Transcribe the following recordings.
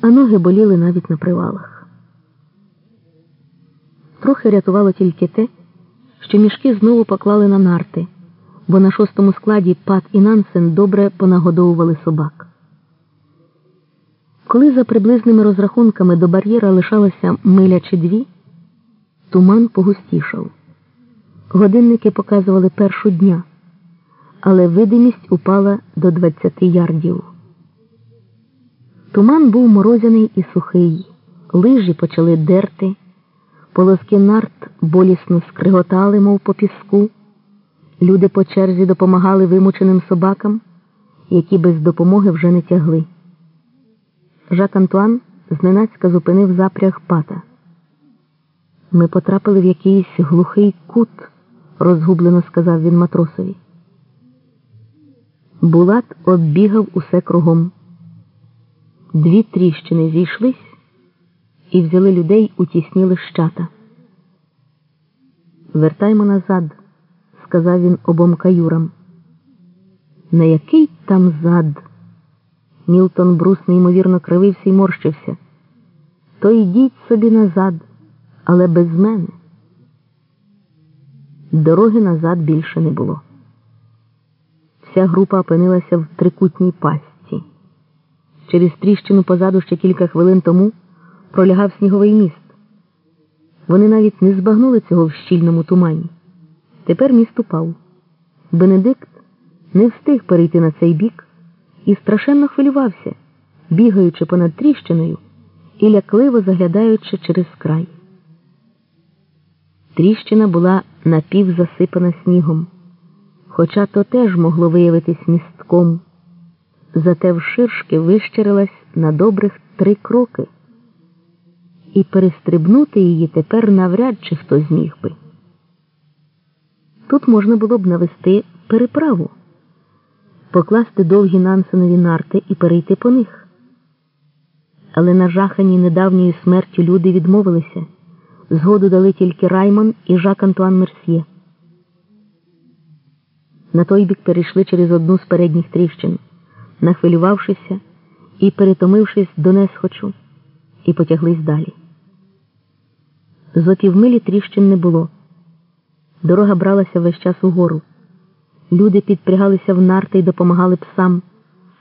а ноги боліли навіть на привалах. Трохи рятувало тільки те, що мішки знову поклали на нарти, бо на шостому складі Пат і Нансен добре понагодовували собак. Коли за приблизними розрахунками до бар'єра лишалося миля чи дві, туман погустішав. Годинники показували першу дня, але видимість упала до 20 ярдів. Туман був морозяний і сухий, лижі почали дерти, полоски нарт болісно скриготали, мов по піску. Люди по черзі допомагали вимученим собакам, які без допомоги вже не тягли. Жак Антуан зненацька зупинив запряг пата. Ми потрапили в якийсь глухий кут, розгублено сказав він матросові. Булат оббігав усе кругом. Дві тріщини зійшлись і взяли людей у тісні лищата. Вертаймо назад, сказав він обом каюрам. На який там зад? Мілтон Брус неймовірно кривився і морщився. То йдіть собі назад, але без мене. Дороги назад більше не було. Вся група опинилася в трикутній пастці. Через тріщину позаду ще кілька хвилин тому пролягав сніговий міст. Вони навіть не збагнули цього в щільному тумані. Тепер міст упав. Бенедикт не встиг перейти на цей бік і страшенно хвилювався, бігаючи понад тріщиною і лякливо заглядаючи через край. Тріщина була напівзасипана снігом, хоча то теж могло виявитись містком, зате вширшки вищирилась на добрих три кроки, і перестрибнути її тепер навряд чи хто зміг би. Тут можна було б навести переправу покласти довгі нансенові нарти і перейти по них. Але нажахані недавньою смертю люди відмовилися. Згоду дали тільки Раймон і Жак Антуан Мерсьє. На той бік перейшли через одну з передніх тріщин, нахвилювавшися і перетомившись до несхочу, і потяглись далі. Зо півмилі тріщин не було. Дорога бралася весь час угору. Люди підпрягалися в нарти й допомагали псам,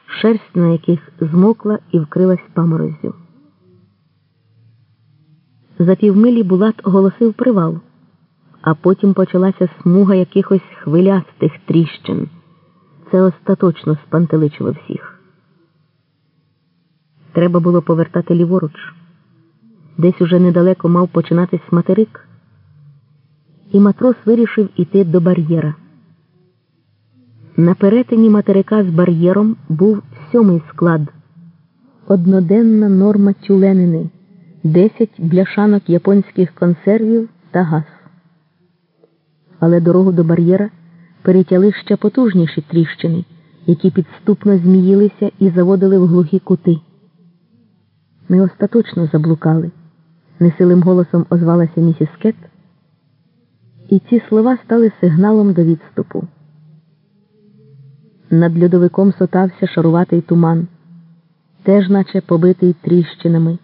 шерсть на яких змокла і вкрилась памороззю. За півмилі Булат оголосив привал, а потім почалася смуга якихось хвилястих тріщин. Це остаточно спантеличило всіх. Треба було повертати ліворуч. Десь уже недалеко мав починатись материк, і матрос вирішив іти до бар'єра. На перетині материка з бар'єром був сьомий склад, одноденна норма тюленини, десять бляшанок японських консервів та газ. Але дорогу до бар'єра перетяли ще потужніші тріщини, які підступно зміїлися і заводили в глухі кути. Ми остаточно заблукали, несилим голосом озвалася місіс Кет, і ці слова стали сигналом до відступу. Над льодовиком сотався шаруватий туман, теж наче побитий тріщинами,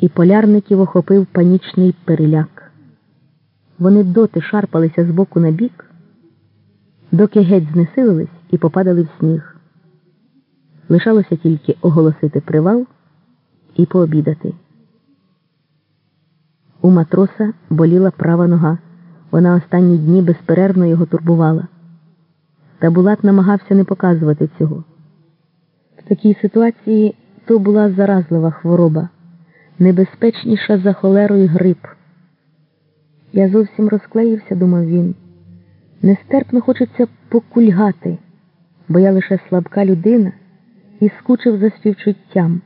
і полярників охопив панічний переляк. Вони доти шарпалися з боку на бік, доки геть знесилились і попадали в сніг. Лишалося тільки оголосити привал і пообідати. У матроса боліла права нога. Вона останні дні безперервно його турбувала. Та Булат намагався не показувати цього. В такій ситуації то була заразлива хвороба, небезпечніша за холеру і грип. Я зовсім розклеївся, думав він. Нестерпно хочеться покульгати, бо я лише слабка людина і скучив за співчуттям.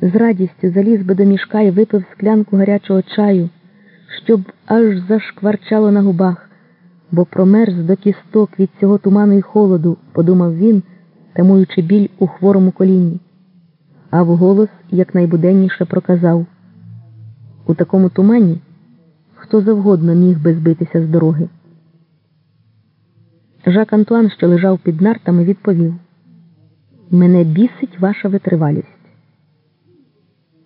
З радістю заліз би до мішка і випив склянку гарячого чаю, щоб аж зашкварчало на губах бо промерз до кісток від цього туману й холоду, подумав він, тамуючи біль у хворому коліні. А вголос якнайбуденніше проказав у такому тумані хто завгодно міг би збитися з дороги. Жак Антуан, що лежав під нартами, відповів Мене бісить ваша витривалість.